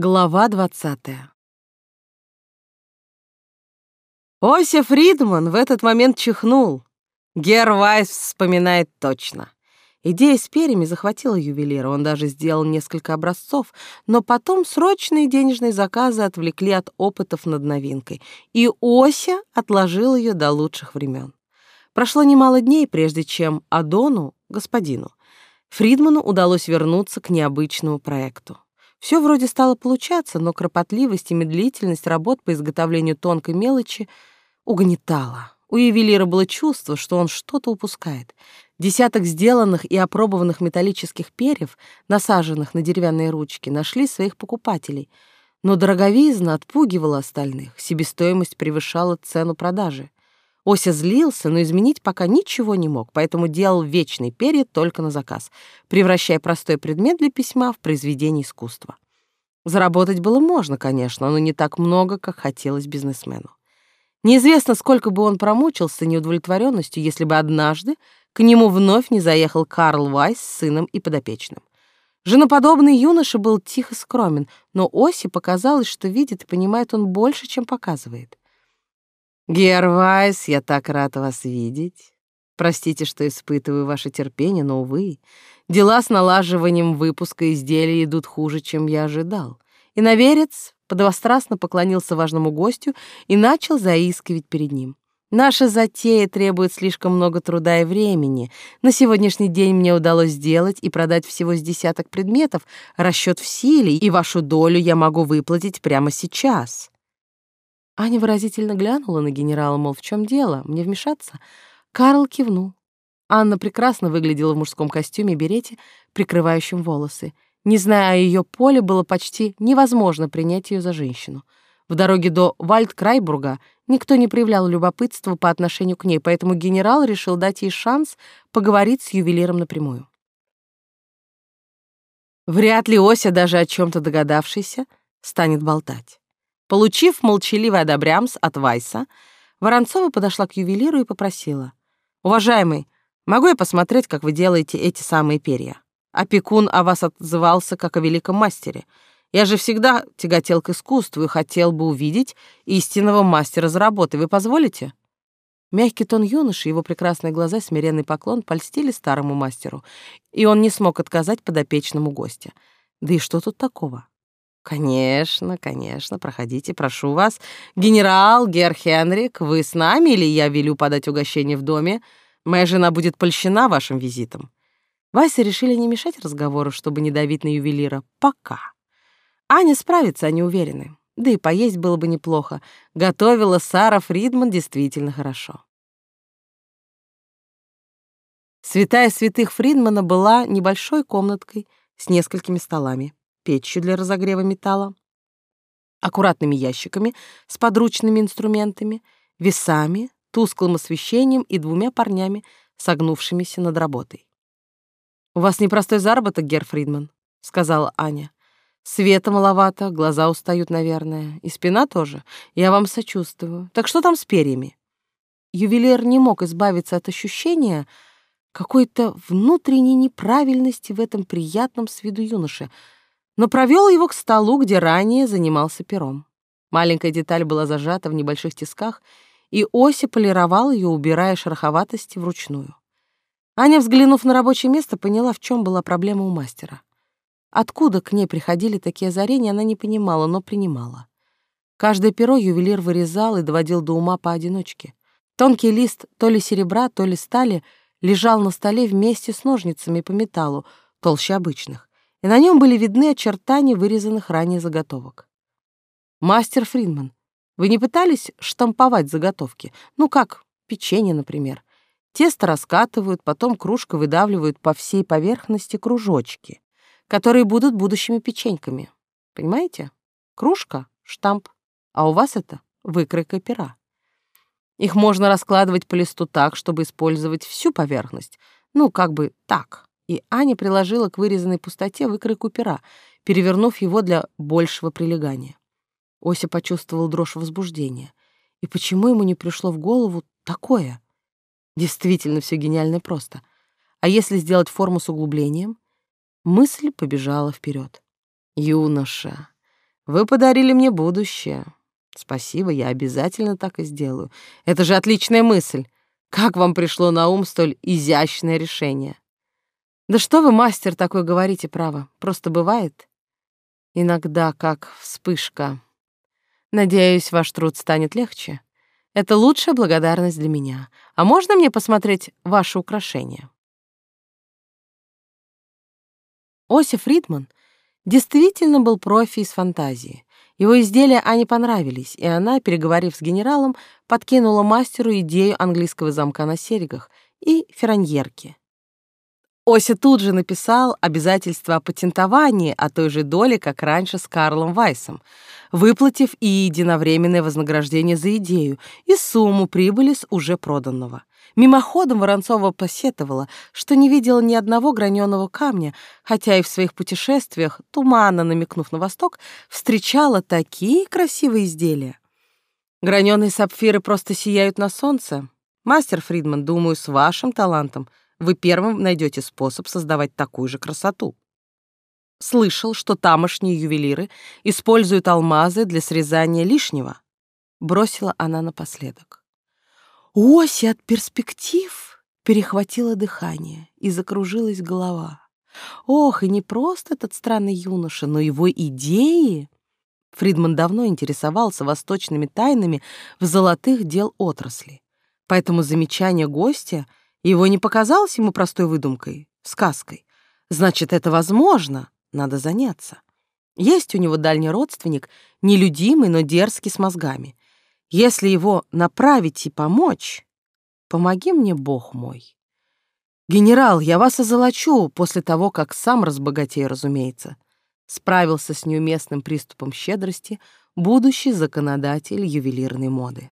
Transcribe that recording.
Глава двадцатая. Ося Фридман в этот момент чихнул. Гер Вайс вспоминает точно. Идея с перьями захватила ювелира, он даже сделал несколько образцов, но потом срочные денежные заказы отвлекли от опытов над новинкой, и Ося отложил ее до лучших времен. Прошло немало дней, прежде чем Адону, господину, Фридману удалось вернуться к необычному проекту. Все вроде стало получаться, но кропотливость и медлительность работ по изготовлению тонкой мелочи угнетала. У ювелира было чувство, что он что-то упускает. Десяток сделанных и опробованных металлических перьев, насаженных на деревянные ручки, нашли своих покупателей. Но дороговизна отпугивала остальных, себестоимость превышала цену продажи. Ося злился, но изменить пока ничего не мог, поэтому делал вечный перья только на заказ, превращая простой предмет для письма в произведение искусства. Заработать было можно, конечно, но не так много, как хотелось бизнесмену. Неизвестно, сколько бы он промучился неудовлетворенностью, если бы однажды к нему вновь не заехал Карл Вайс с сыном и подопечным. Женоподобный юноша был тихо скромен, но Оси показалось, что видит и понимает он больше, чем показывает. Гервайс, я так рад вас видеть. Простите, что испытываю ваше терпение, но, увы, дела с налаживанием выпуска изделий идут хуже, чем я ожидал. И наверец подвострастно поклонился важному гостю и начал заискивать перед ним. Наша затея требует слишком много труда и времени. На сегодняшний день мне удалось сделать и продать всего с десяток предметов, расчет в силе, и вашу долю я могу выплатить прямо сейчас. Аня выразительно глянула на генерала, мол, в чем дело, мне вмешаться? Карл кивнул. Анна прекрасно выглядела в мужском костюме берете, прикрывающем волосы. Не зная о ее поле, было почти невозможно принять ее за женщину. В дороге до Вальдкрайбурга никто не проявлял любопытства по отношению к ней, поэтому генерал решил дать ей шанс поговорить с ювелиром напрямую. Вряд ли Ося, даже о чем то догадавшийся, станет болтать. Получив молчаливый одобрямс от Вайса, Воронцова подошла к ювелиру и попросила. «Уважаемый, могу я посмотреть, как вы делаете эти самые перья? Опекун о вас отзывался как о великом мастере. Я же всегда тяготел к искусству и хотел бы увидеть истинного мастера за работой. Вы позволите?» Мягкий тон юноши, его прекрасные глаза, смиренный поклон польстили старому мастеру, и он не смог отказать подопечному гостя. Да и что тут такого? «Конечно, конечно, проходите, прошу вас. Генерал, Гер Хенрик, вы с нами или я велю подать угощение в доме? Моя жена будет польщена вашим визитом». Вася решили не мешать разговору, чтобы не давить на ювелира. Пока. Аня справится, они уверены. Да и поесть было бы неплохо. Готовила Сара Фридман действительно хорошо. Святая святых Фридмана была небольшой комнаткой с несколькими столами печью для разогрева металла, аккуратными ящиками с подручными инструментами, весами, тусклым освещением и двумя парнями, согнувшимися над работой. «У вас непростой заработок, Гер Фридман», — сказала Аня. «Света маловато, глаза устают, наверное, и спина тоже. Я вам сочувствую. Так что там с перьями?» Ювелир не мог избавиться от ощущения какой-то внутренней неправильности в этом приятном с виду юноше — но провел его к столу, где ранее занимался пером. Маленькая деталь была зажата в небольших тисках, и Ося полировал ее, убирая шероховатости вручную. Аня, взглянув на рабочее место, поняла, в чем была проблема у мастера. Откуда к ней приходили такие озарения, она не понимала, но принимала. Каждое перо ювелир вырезал и доводил до ума поодиночке. Тонкий лист то ли серебра, то ли стали лежал на столе вместе с ножницами по металлу, толще обычных и на нем были видны очертания вырезанных ранее заготовок. «Мастер Фридман, вы не пытались штамповать заготовки? Ну как, печенье, например. Тесто раскатывают, потом кружка выдавливают по всей поверхности кружочки, которые будут будущими печеньками. Понимаете? Кружка — штамп, а у вас это выкройка пера. Их можно раскладывать по листу так, чтобы использовать всю поверхность. Ну, как бы так и Аня приложила к вырезанной пустоте выкройку пера, перевернув его для большего прилегания. Ося почувствовал дрожь возбуждения. И почему ему не пришло в голову такое? Действительно, все гениально просто. А если сделать форму с углублением? Мысль побежала вперед. Юноша, Вы подарили мне будущее. Спасибо, я обязательно так и сделаю. Это же отличная мысль. Как вам пришло на ум столь изящное решение? Да что вы, мастер, такой говорите, право? Просто бывает. Иногда как вспышка. Надеюсь, ваш труд станет легче. Это лучшая благодарность для меня. А можно мне посмотреть ваши украшения? Осип Фридман действительно был профи из фантазии. Его изделия Ане понравились, и она, переговорив с генералом, подкинула мастеру идею английского замка на серьгах и фераньерки. Ося тут же написал обязательство о патентовании о той же доле, как раньше с Карлом Вайсом, выплатив и единовременное вознаграждение за идею, и сумму прибыли с уже проданного. Мимоходом Воронцова посетовала, что не видела ни одного граненого камня, хотя и в своих путешествиях, туманно намекнув на восток, встречала такие красивые изделия. Граненые сапфиры просто сияют на солнце. Мастер Фридман, думаю, с вашим талантом — вы первым найдете способ создавать такую же красоту. Слышал, что тамошние ювелиры используют алмазы для срезания лишнего. Бросила она напоследок. Ось от перспектив перехватило дыхание и закружилась голова. Ох, и не просто этот странный юноша, но его идеи. Фридман давно интересовался восточными тайнами в золотых дел отрасли. Поэтому замечание гостя — его не показалось ему простой выдумкой, сказкой. Значит, это возможно, надо заняться. Есть у него дальний родственник, нелюдимый, но дерзкий с мозгами. Если его направить и помочь, помоги мне, Бог мой. Генерал, я вас озолочу после того, как сам разбогатею, разумеется. Справился с неуместным приступом щедрости будущий законодатель ювелирной моды.